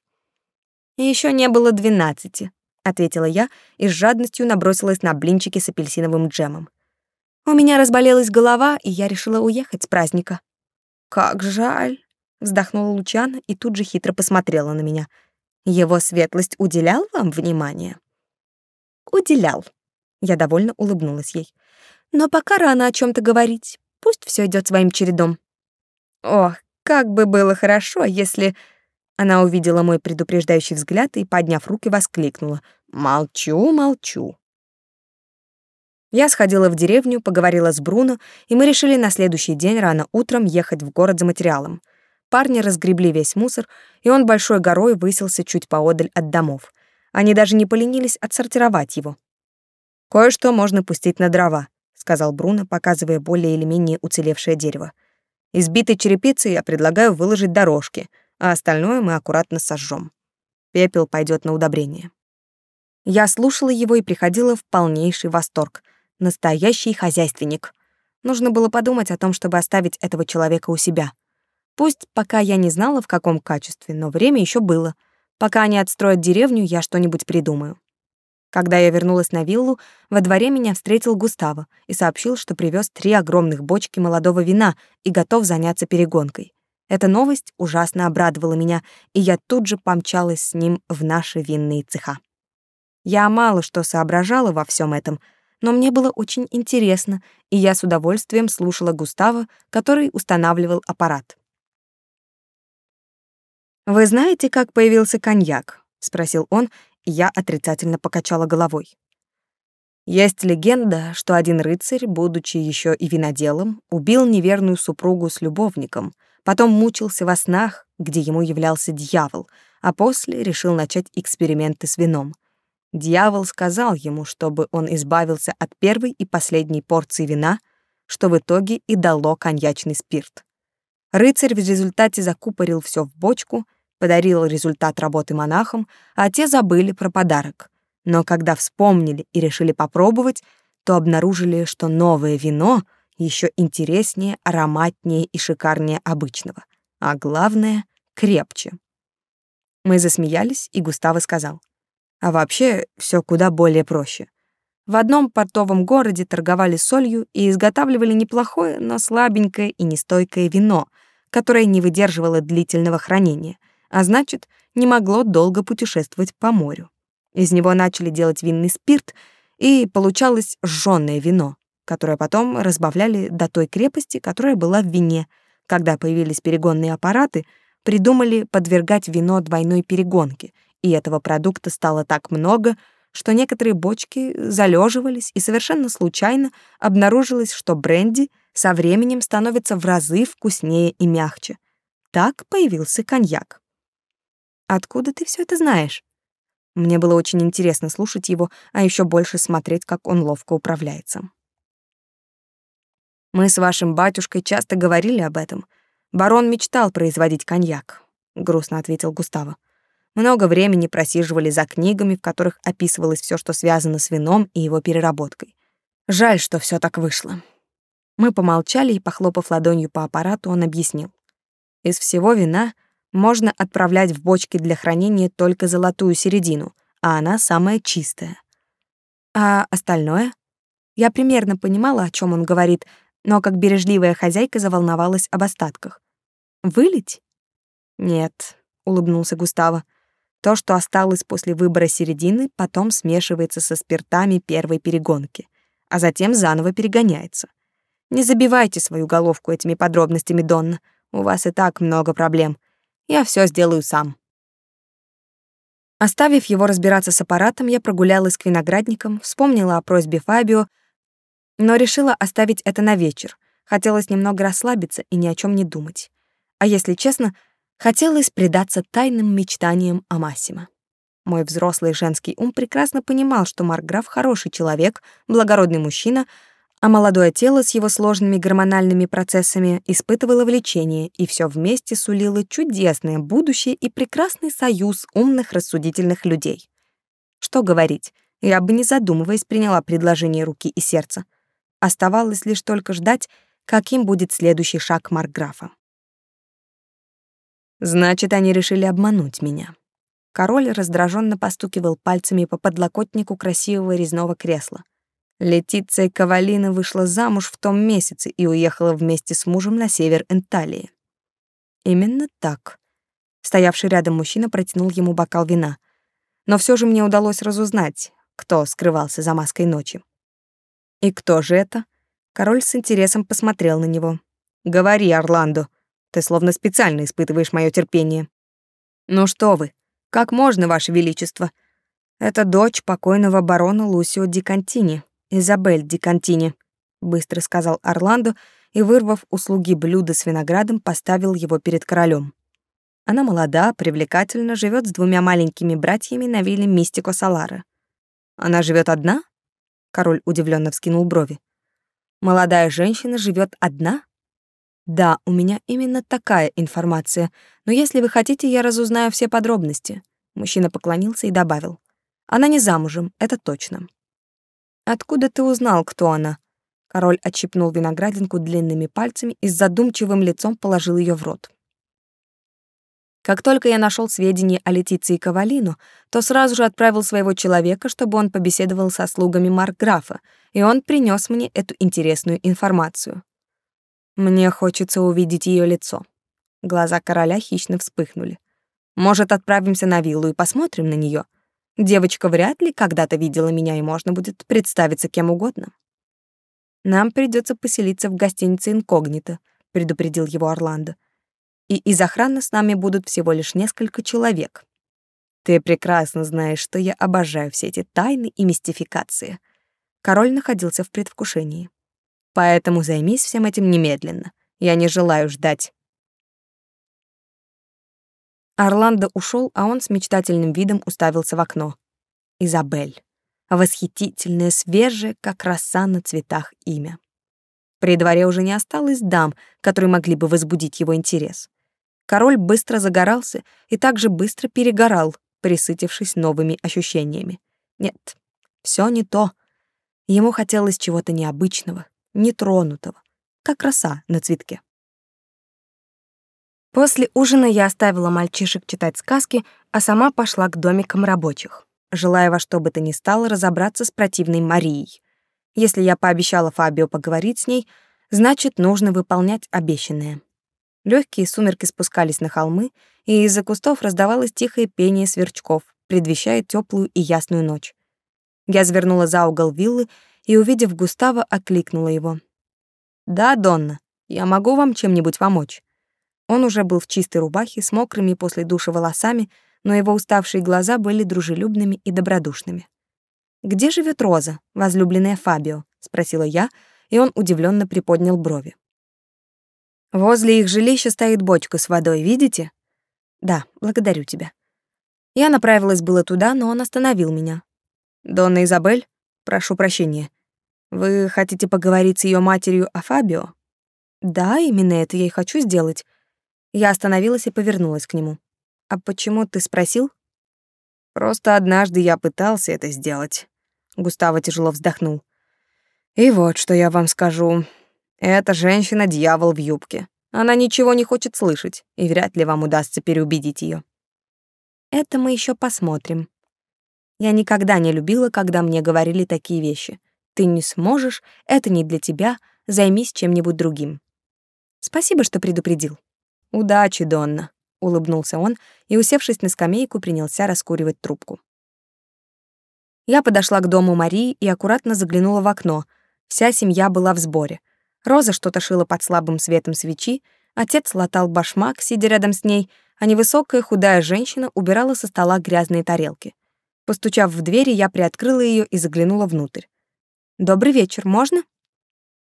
Еще не было двенадцати», — ответила я и с жадностью набросилась на блинчики с апельсиновым джемом. «У меня разболелась голова, и я решила уехать с праздника». «Как жаль!» Вздохнула Лучана и тут же хитро посмотрела на меня. Его светлость уделял вам внимание? Уделял. Я довольно улыбнулась ей. Но пока рано о чем то говорить. Пусть все идет своим чередом. Ох, как бы было хорошо, если она увидела мой предупреждающий взгляд и, подняв руки, воскликнула: "Молчу, молчу". Я сходила в деревню, поговорила с Бруно, и мы решили на следующий день рано утром ехать в город за материалом. Парни разгребли весь мусор, и он большой горой высился чуть поодаль от домов. Они даже не поленились отсортировать его. «Кое-что можно пустить на дрова», — сказал Бруно, показывая более или менее уцелевшее дерево. «Избитой черепицей я предлагаю выложить дорожки, а остальное мы аккуратно сожжем. Пепел пойдет на удобрение». Я слушала его и приходила в полнейший восторг. Настоящий хозяйственник. Нужно было подумать о том, чтобы оставить этого человека у себя. Пусть пока я не знала, в каком качестве, но время еще было. Пока они отстроят деревню, я что-нибудь придумаю. Когда я вернулась на виллу, во дворе меня встретил Густаво и сообщил, что привез три огромных бочки молодого вина и готов заняться перегонкой. Эта новость ужасно обрадовала меня, и я тут же помчалась с ним в наши винные цеха. Я мало что соображала во всем этом, но мне было очень интересно, и я с удовольствием слушала Густава, который устанавливал аппарат. «Вы знаете, как появился коньяк?» — спросил он, я отрицательно покачала головой. Есть легенда, что один рыцарь, будучи еще и виноделом, убил неверную супругу с любовником, потом мучился во снах, где ему являлся дьявол, а после решил начать эксперименты с вином. Дьявол сказал ему, чтобы он избавился от первой и последней порции вина, что в итоге и дало коньячный спирт. Рыцарь в результате закупорил все в бочку, подарил результат работы монахам, а те забыли про подарок. Но когда вспомнили и решили попробовать, то обнаружили, что новое вино еще интереснее, ароматнее и шикарнее обычного, а главное — крепче. Мы засмеялись, и Густаво сказал, а вообще все куда более проще. В одном портовом городе торговали солью и изготавливали неплохое, но слабенькое и нестойкое вино — которое не выдерживало длительного хранения, а значит, не могло долго путешествовать по морю. Из него начали делать винный спирт, и получалось жжёное вино, которое потом разбавляли до той крепости, которая была в вине. Когда появились перегонные аппараты, придумали подвергать вино двойной перегонке, и этого продукта стало так много, что некоторые бочки залеживались, и совершенно случайно обнаружилось, что бренди — со временем становится в разы вкуснее и мягче. Так появился коньяк. Откуда ты все это знаешь? Мне было очень интересно слушать его, а еще больше смотреть, как он ловко управляется. Мы с вашим батюшкой часто говорили об этом. Барон мечтал производить коньяк, грустно ответил Густаво. Много времени просиживали за книгами, в которых описывалось все, что связано с вином и его переработкой. Жаль, что все так вышло. Мы помолчали, и, похлопав ладонью по аппарату, он объяснил. Из всего вина можно отправлять в бочки для хранения только золотую середину, а она самая чистая. А остальное? Я примерно понимала, о чем он говорит, но как бережливая хозяйка заволновалась об остатках. Вылить? Нет, улыбнулся Густаво. То, что осталось после выбора середины, потом смешивается со спиртами первой перегонки, а затем заново перегоняется. Не забивайте свою головку этими подробностями, Донна. У вас и так много проблем. Я все сделаю сам. Оставив его разбираться с аппаратом, я прогулялась к виноградникам, вспомнила о просьбе Фабио, но решила оставить это на вечер. Хотелось немного расслабиться и ни о чем не думать. А если честно, хотелось предаться тайным мечтаниям о Массимо. Мой взрослый женский ум прекрасно понимал, что Маркграф хороший человек, благородный мужчина — а молодое тело с его сложными гормональными процессами испытывало влечение, и все вместе сулило чудесное будущее и прекрасный союз умных рассудительных людей. Что говорить, я бы не задумываясь приняла предложение руки и сердца. Оставалось лишь только ждать, каким будет следующий шаг Маркграфа. Значит, они решили обмануть меня. Король раздраженно постукивал пальцами по подлокотнику красивого резного кресла. Летиция Кавалина вышла замуж в том месяце и уехала вместе с мужем на север Энталии. Именно так. Стоявший рядом мужчина протянул ему бокал вина. Но все же мне удалось разузнать, кто скрывался за маской ночи. И кто же это? Король с интересом посмотрел на него. Говори, Орландо. Ты словно специально испытываешь мое терпение. Ну что вы? Как можно, ваше величество? Это дочь покойного барона Лусио Ди Кантини, Изабель Ди Кантини, быстро сказал Орландо и, вырвав у слуги блюдо с виноградом, поставил его перед королем. Она молода, привлекательна, живет с двумя маленькими братьями на вилле Мистико Салара. Она живет одна? Король удивленно вскинул брови. Молодая женщина живет одна? Да, у меня именно такая информация, но если вы хотите, я разузнаю все подробности. Мужчина поклонился и добавил: Она не замужем, это точно. Откуда ты узнал, кто она? Король отщипнул виноградинку длинными пальцами и с задумчивым лицом положил ее в рот. Как только я нашел сведения о Летиции Ковалину, то сразу же отправил своего человека, чтобы он побеседовал со слугами Маркграфа, и он принес мне эту интересную информацию. Мне хочется увидеть ее лицо. Глаза короля хищно вспыхнули. Может, отправимся на виллу и посмотрим на нее? Девочка вряд ли когда-то видела меня, и можно будет представиться кем угодно. Нам придется поселиться в гостинице «Инкогнито», предупредил его Орландо и из охраны с нами будут всего лишь несколько человек. Ты прекрасно знаешь, что я обожаю все эти тайны и мистификации. Король находился в предвкушении. Поэтому займись всем этим немедленно. Я не желаю ждать. Орландо ушел, а он с мечтательным видом уставился в окно. Изабель. Восхитительное, свежее, как роса на цветах имя. При дворе уже не осталось дам, которые могли бы возбудить его интерес. Король быстро загорался и также быстро перегорал, присытившись новыми ощущениями. Нет, все не то. Ему хотелось чего-то необычного, нетронутого, как роса на цветке. После ужина я оставила мальчишек читать сказки, а сама пошла к домикам рабочих, желая во что бы то ни стало разобраться с противной Марией. Если я пообещала Фабио поговорить с ней, значит, нужно выполнять обещанное. Легкие сумерки спускались на холмы, и из-за кустов раздавалось тихое пение сверчков, предвещая теплую и ясную ночь. Я завернула за угол виллы и, увидев Густава, окликнула его. «Да, Донна, я могу вам чем-нибудь помочь?» Он уже был в чистой рубахе, с мокрыми после душа волосами, но его уставшие глаза были дружелюбными и добродушными. «Где живет Роза, возлюбленная Фабио?» — спросила я, и он удивленно приподнял брови. Возле их жилища стоит бочка с водой, видите? Да, благодарю тебя. Я направилась было туда, но он остановил меня. Донна Изабель, прошу прощения. Вы хотите поговорить с ее матерью о Фабио? Да, именно это я и хочу сделать. Я остановилась и повернулась к нему. А почему ты спросил? Просто однажды я пытался это сделать. Густаво тяжело вздохнул. И вот что я вам скажу. Эта женщина — дьявол в юбке. Она ничего не хочет слышать, и вряд ли вам удастся переубедить ее. Это мы еще посмотрим. Я никогда не любила, когда мне говорили такие вещи. Ты не сможешь, это не для тебя, займись чем-нибудь другим. Спасибо, что предупредил. Удачи, Донна, улыбнулся он и, усевшись на скамейку, принялся раскуривать трубку. Я подошла к дому Марии и аккуратно заглянула в окно. Вся семья была в сборе — Роза что-то шила под слабым светом свечи, отец латал башмак, сидя рядом с ней, а невысокая худая женщина убирала со стола грязные тарелки. Постучав в дверь, я приоткрыла ее и заглянула внутрь. «Добрый вечер, можно?»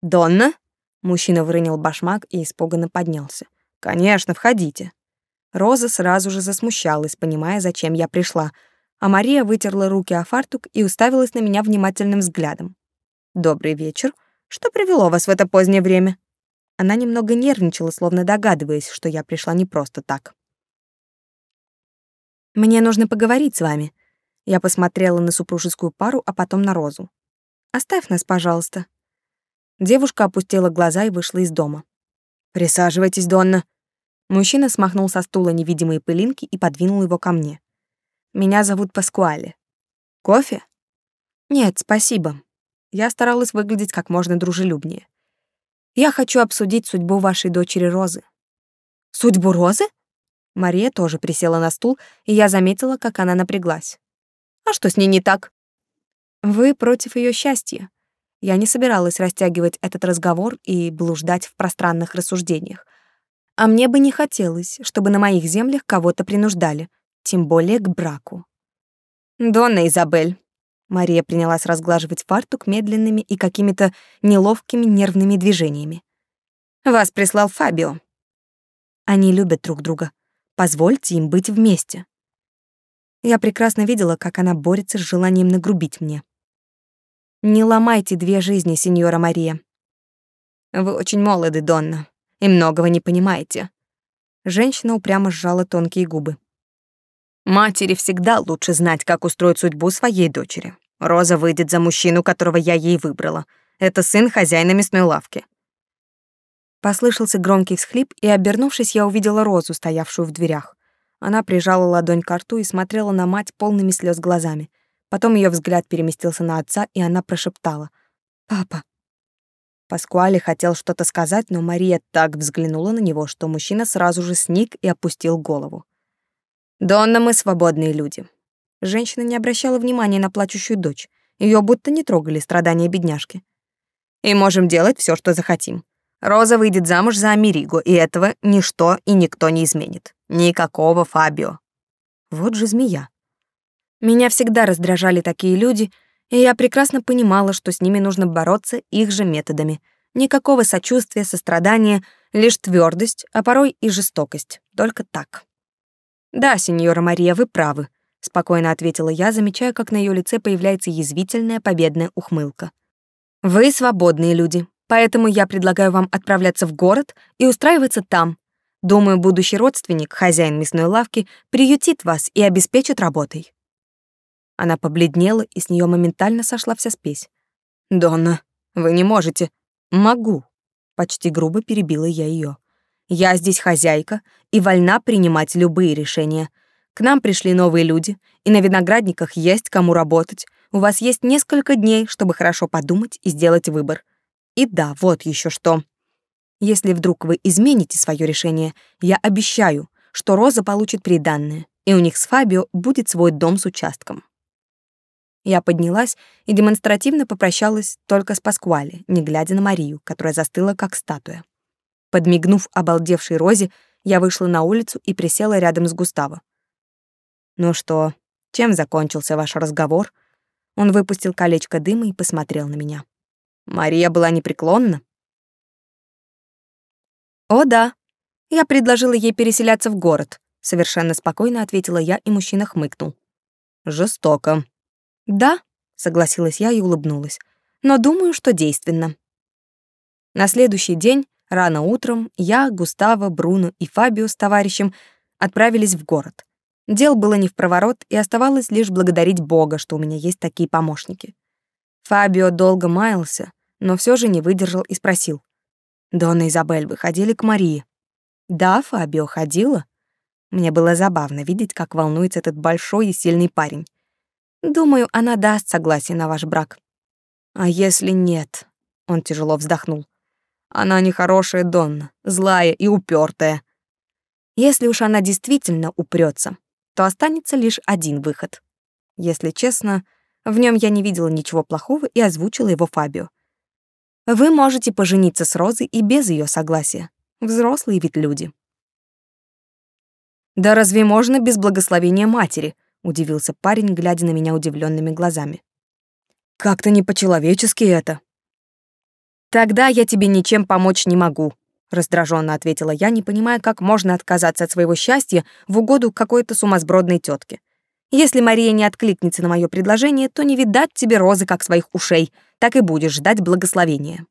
«Донна?» Мужчина выронил башмак и испуганно поднялся. «Конечно, входите». Роза сразу же засмущалась, понимая, зачем я пришла, а Мария вытерла руки о фартук и уставилась на меня внимательным взглядом. «Добрый вечер. Что привело вас в это позднее время?» Она немного нервничала, словно догадываясь, что я пришла не просто так. «Мне нужно поговорить с вами». Я посмотрела на супружескую пару, а потом на Розу. «Оставь нас, пожалуйста». Девушка опустила глаза и вышла из дома. «Присаживайтесь, Донна». Мужчина смахнул со стула невидимые пылинки и подвинул его ко мне. «Меня зовут Паскуале. Кофе?» «Нет, спасибо. Я старалась выглядеть как можно дружелюбнее. Я хочу обсудить судьбу вашей дочери Розы. Судьбу Розы? Мария тоже присела на стул, и я заметила, как она напряглась. А что с ней не так? Вы против ее счастья. Я не собиралась растягивать этот разговор и блуждать в пространных рассуждениях. А мне бы не хотелось, чтобы на моих землях кого-то принуждали, тем более к браку. «Донна Изабель», — Мария принялась разглаживать фартук медленными и какими-то неловкими нервными движениями. «Вас прислал Фабио». Они любят друг друга. Позвольте им быть вместе. Я прекрасно видела, как она борется с желанием нагрубить мне. Не ломайте две жизни, сеньора Мария. Вы очень молоды, Донна, и многого не понимаете. Женщина упрямо сжала тонкие губы. Матери всегда лучше знать, как устроить судьбу своей дочери. Роза выйдет за мужчину, которого я ей выбрала. Это сын хозяина мясной лавки. Послышался громкий всхлип, и, обернувшись, я увидела Розу, стоявшую в дверях. Она прижала ладонь к рту и смотрела на мать полными слез глазами. Потом ее взгляд переместился на отца, и она прошептала: "Папа". Паскуале хотел что-то сказать, но Мария так взглянула на него, что мужчина сразу же сник и опустил голову. «Донна, мы свободные люди». Женщина не обращала внимания на плачущую дочь. Ее будто не трогали страдания бедняжки. «И можем делать все, что захотим. Роза выйдет замуж за Америго, и этого ничто и никто не изменит. Никакого Фабио. Вот же змея. Меня всегда раздражали такие люди, и я прекрасно понимала, что с ними нужно бороться их же методами. Никакого сочувствия, сострадания, лишь твердость, а порой и жестокость. Только так. «Да, сеньора Мария, вы правы», — спокойно ответила я, замечая, как на ее лице появляется язвительная победная ухмылка. «Вы свободные люди, Поэтому я предлагаю вам отправляться в город и устраиваться там. Думаю, будущий родственник, хозяин мясной лавки, приютит вас и обеспечит работой». Она побледнела, и с нее моментально сошла вся спесь. «Донна, вы не можете». «Могу», — почти грубо перебила я ее. «Я здесь хозяйка и вольна принимать любые решения. К нам пришли новые люди, и на виноградниках есть кому работать. У вас есть несколько дней, чтобы хорошо подумать и сделать выбор. И да, вот еще что. Если вдруг вы измените свое решение, я обещаю, что Роза получит приданное, и у них с Фабио будет свой дом с участком. Я поднялась и демонстративно попрощалась только с Паскуале, не глядя на Марию, которая застыла как статуя. Подмигнув обалдевшей Розе, я вышла на улицу и присела рядом с Густаво. «Ну что, чем закончился ваш разговор?» Он выпустил колечко дыма и посмотрел на меня. Мария была непреклонна. О, да. Я предложила ей переселяться в город, совершенно спокойно ответила я, и мужчина хмыкнул. Жестоко. Да, согласилась я и улыбнулась. Но думаю, что действенно. На следующий день, рано утром, я, Густаво, Бруно и Фабио с товарищем отправились в город. Дел было не в проворот, и оставалось лишь благодарить Бога, что у меня есть такие помощники. Фабио долго маялся, но все же не выдержал и спросил. «Донна Изабель, вы ходили к Марии?» «Да, Фабио, ходила». Мне было забавно видеть, как волнуется этот большой и сильный парень. «Думаю, она даст согласие на ваш брак». «А если нет?» — он тяжело вздохнул. «Она нехорошая Донна, злая и упертая. Если уж она действительно упрется, то останется лишь один выход. Если честно, в нем я не видела ничего плохого и озвучила его Фабио. Вы можете пожениться с Розой и без ее согласия. Взрослые ведь люди. Да разве можно без благословения матери? Удивился парень, глядя на меня удивленными глазами. Как-то не по-человечески это. Тогда я тебе ничем помочь не могу, раздраженно ответила я, не понимая, как можно отказаться от своего счастья в угоду какой-то сумасбродной тетке. Если Мария не откликнется на мое предложение, то не видать тебе розы, как своих ушей, так и будешь ждать благословения».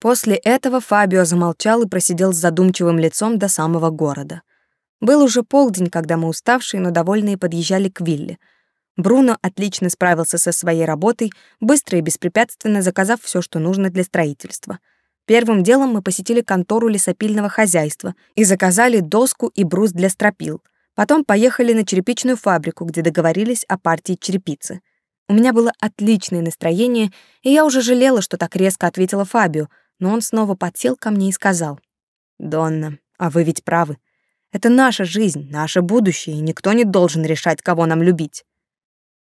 После этого Фабио замолчал и просидел с задумчивым лицом до самого города. Был уже полдень, когда мы уставшие, но довольные подъезжали к вилле. Бруно отлично справился со своей работой, быстро и беспрепятственно заказав все, что нужно для строительства. Первым делом мы посетили контору лесопильного хозяйства и заказали доску и брус для стропил — Потом поехали на черепичную фабрику, где договорились о партии черепицы. У меня было отличное настроение, и я уже жалела, что так резко ответила Фабио, но он снова подсел ко мне и сказал. «Донна, А вы ведь правы. Это наша жизнь, наше будущее, и никто не должен решать, кого нам любить.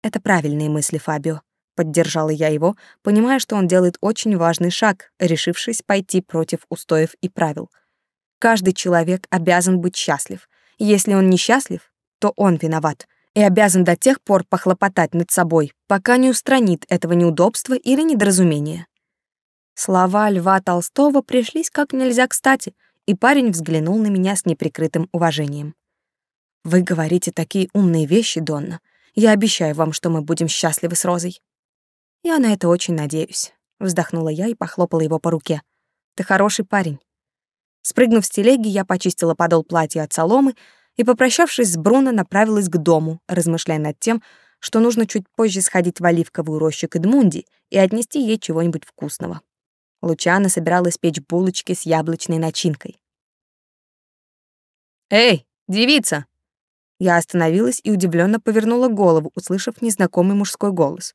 Это правильные мысли, Фабио. Поддержала я его, понимая, что он делает очень важный шаг, решившись пойти против устоев и правил. Каждый человек обязан быть счастлив. Если он несчастлив, то он виноват и обязан до тех пор похлопотать над собой, пока не устранит этого неудобства или недоразумения. Слова Льва Толстого пришлись как нельзя кстати, и парень взглянул на меня с неприкрытым уважением. «Вы говорите такие умные вещи, Донна. Я обещаю вам, что мы будем счастливы с Розой». «Я на это очень надеюсь», — вздохнула я и похлопала его по руке. «Ты хороший парень». Спрыгнув с телеги, я почистила подол платья от соломы и, попрощавшись с Бруно, направилась к дому, размышляя над тем, что нужно чуть позже сходить в оливковую рощу к Эдмунди и отнести ей чего-нибудь вкусного. Лучана собиралась печь булочки с яблочной начинкой. «Эй, девица!» Я остановилась и удивленно повернула голову, услышав незнакомый мужской голос.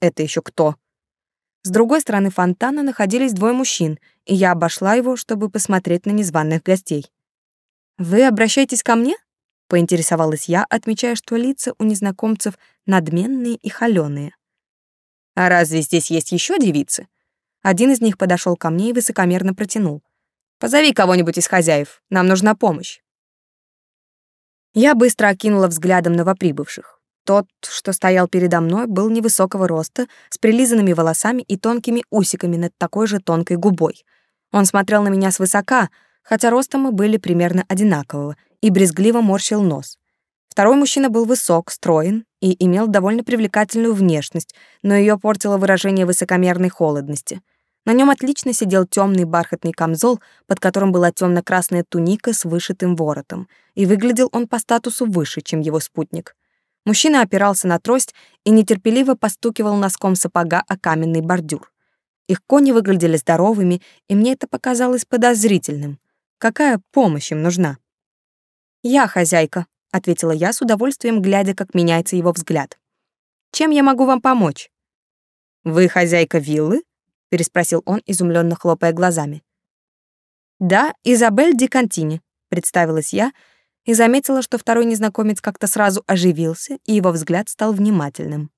«Это еще кто?» С другой стороны фонтана находились двое мужчин, и я обошла его, чтобы посмотреть на незваных гостей. «Вы обращаетесь ко мне?» — поинтересовалась я, отмечая, что лица у незнакомцев надменные и холёные. «А разве здесь есть еще девицы?» Один из них подошел ко мне и высокомерно протянул. «Позови кого-нибудь из хозяев, нам нужна помощь». Я быстро окинула взглядом новоприбывших. Тот, что стоял передо мной, был невысокого роста, с прилизанными волосами и тонкими усиками над такой же тонкой губой. Он смотрел на меня свысока, хотя ростом мы были примерно одинакового, и брезгливо морщил нос. Второй мужчина был высок, строен и имел довольно привлекательную внешность, но ее портило выражение высокомерной холодности — на нем отлично сидел темный бархатный камзол, под которым была темно-красная туника с вышитым воротом, и выглядел он по статусу выше, чем его спутник. Мужчина опирался на трость и нетерпеливо постукивал носком сапога о каменный бордюр. Их кони выглядели здоровыми, и мне это показалось подозрительным. Какая помощь им нужна? «Я хозяйка», — ответила я с удовольствием, глядя, как меняется его взгляд. «Чем я могу вам помочь?» «Вы хозяйка виллы?» Переспросил он, изумленно хлопая глазами. Да, Изабель Ди Кантини, представилась я и заметила, что второй незнакомец как-то сразу оживился, и его взгляд стал внимательным.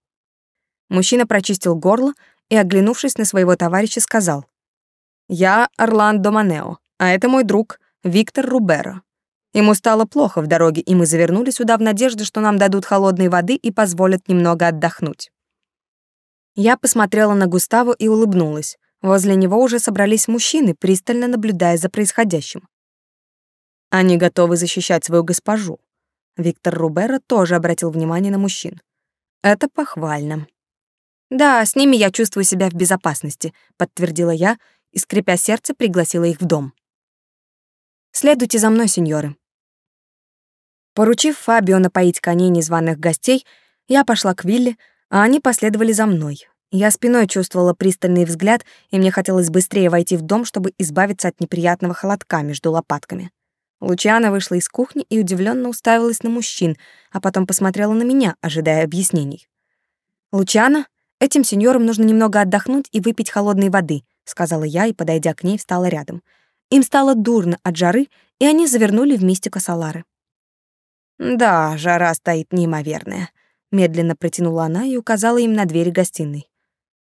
Мужчина прочистил горло и, оглянувшись на своего товарища, сказал: "Я Орландо Манео, а это мой друг Виктор Руберо. Ему стало плохо в дороге, и мы завернули сюда в надежде, что нам дадут холодной воды и позволят немного отдохнуть. Я посмотрела на Густаво и улыбнулась. Возле него уже собрались мужчины, пристально наблюдая за происходящим. Они готовы защищать свою госпожу. Виктор Рубера тоже обратил внимание на мужчин. Это похвально. Да, с ними я чувствую себя в безопасности, подтвердила я и, скрипя сердце, пригласила их в дом. Следуйте за мной, сеньоры. Поручив Фабио напоить коней незваных гостей, я пошла к Вилле, а они последовали за мной. Я спиной чувствовала пристальный взгляд, и мне хотелось быстрее войти в дом, чтобы избавиться от неприятного холодка между лопатками. Лучиана вышла из кухни и удивленно уставилась на мужчин, а потом посмотрела на меня, ожидая объяснений. «Лучиана, этим сеньорам нужно немного отдохнуть и выпить холодной воды», сказала я и, подойдя к ней, встала рядом. Им стало дурно от жары, и они завернули в мистику Салары. «Да, жара стоит неимоверная», Медленно протянула она и указала им на двери гостиной.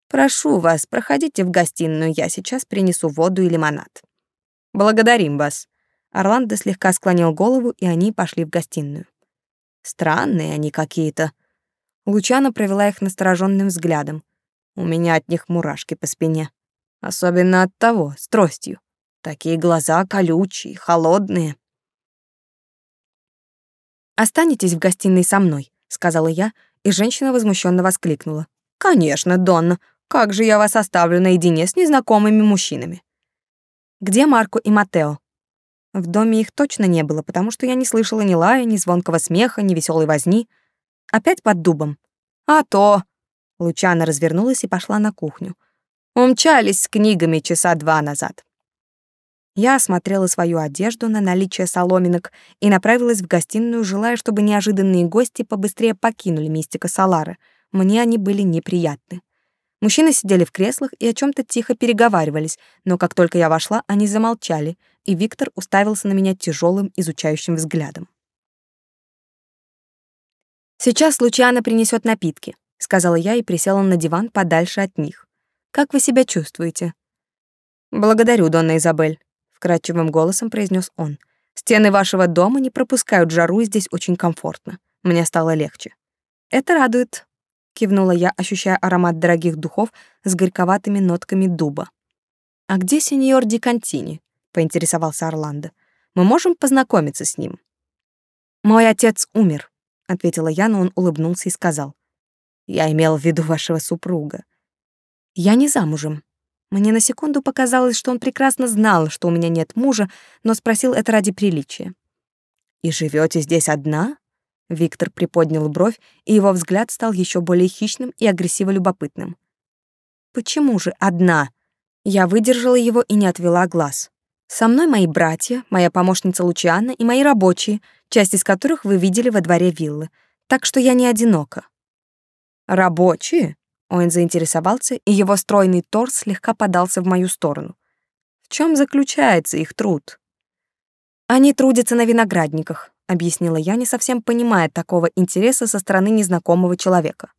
«Прошу вас, проходите в гостиную, я сейчас принесу воду и лимонад». «Благодарим вас». Орландо слегка склонил голову, и они пошли в гостиную. «Странные они какие-то». Лучана провела их настороженным взглядом. У меня от них мурашки по спине. Особенно от того, с тростью. Такие глаза колючие, холодные. «Останетесь в гостиной со мной», сказала я, и женщина возмущенно воскликнула. Конечно, Донна, как же я вас оставлю наедине с незнакомыми мужчинами? Где Марко и Матео? В доме их точно не было, потому что я не слышала ни лая, ни звонкого смеха, ни веселой возни. Опять под дубом. А то... Лучана развернулась и пошла на кухню. Умчались с книгами часа два назад. Я осмотрела свою одежду на наличие соломинок и направилась в гостиную, желая, чтобы неожиданные гости побыстрее покинули мистика Салары. Мне они были неприятны. Мужчины сидели в креслах и о чем то тихо переговаривались, но как только я вошла, они замолчали, и Виктор уставился на меня тяжелым изучающим взглядом. «Сейчас Лучиана принесет напитки», — сказала я и присела на диван подальше от них. «Как вы себя чувствуете?» «Благодарю, Донна Изабель», — вкрадчивым голосом произнес он. «Стены вашего дома не пропускают жару, и здесь очень комфортно. Мне стало легче». «Это радует», — кивнула я, ощущая аромат дорогих духов с горьковатыми нотками дуба. «А где сеньор Ди Контини?» — поинтересовался Орландо. «Мы можем познакомиться с ним?» «Мой отец умер», — ответила я, но он улыбнулся и сказал. «Я имел в виду вашего супруга. Я не замужем». Мне на секунду показалось, что он прекрасно знал, что у меня нет мужа, но спросил это ради приличия. «И живете здесь одна?» Виктор приподнял бровь, и его взгляд стал еще более хищным и агрессиво-любопытным. «Почему же одна?» Я выдержала его и не отвела глаз. «Со мной мои братья, моя помощница Лучиана и мои рабочие, часть из которых вы видели во дворе виллы, так что я не одинока». «Рабочие?» Он заинтересовался, и его стройный торс слегка подался в мою сторону. В чем заключается их труд? Они трудятся на виноградниках, объяснила я, не совсем понимая такого интереса со стороны незнакомого человека.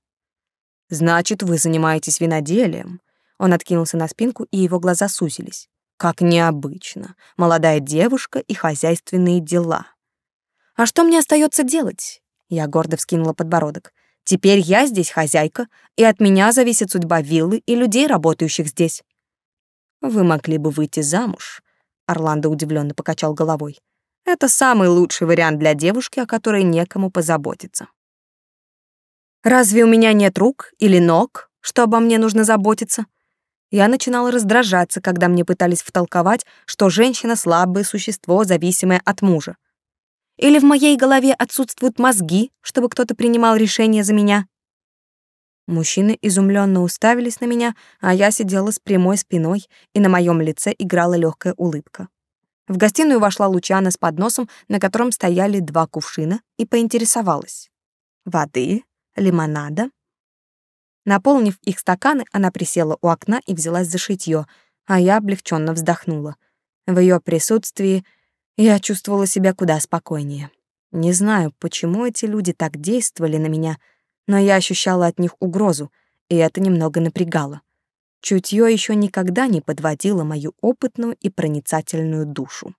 Значит, вы занимаетесь виноделием? Он откинулся на спинку, и его глаза сузились. Как необычно. Молодая девушка и хозяйственные дела. А что мне остается делать? Я гордо вскинула подбородок. Теперь я здесь хозяйка, и от меня зависит судьба виллы и людей, работающих здесь. Вы могли бы выйти замуж. Орландо удивленно покачал головой. Это самый лучший вариант для девушки, о которой некому позаботиться. Разве у меня нет рук или ног, что обо мне нужно заботиться? Я начинала раздражаться, когда мне пытались втолковать, что женщина — слабое существо, зависимое от мужа. Или в моей голове отсутствуют мозги, чтобы кто-то принимал решения за меня? Мужчины изумленно уставились на меня, а я сидела с прямой спиной, и на моем лице играла легкая улыбка. В гостиную вошла Лучана с подносом, на котором стояли два кувшина, и поинтересовалась. «Воды? Лимонада?» Наполнив их стаканы, она присела у окна и взялась за шитьё, а я облегченно вздохнула. В ее присутствии я чувствовала себя куда спокойнее. Не знаю, почему эти люди так действовали на меня, но я ощущала от них угрозу, и это немного напрягало. Чутье еще никогда не подводило мою опытную и проницательную душу.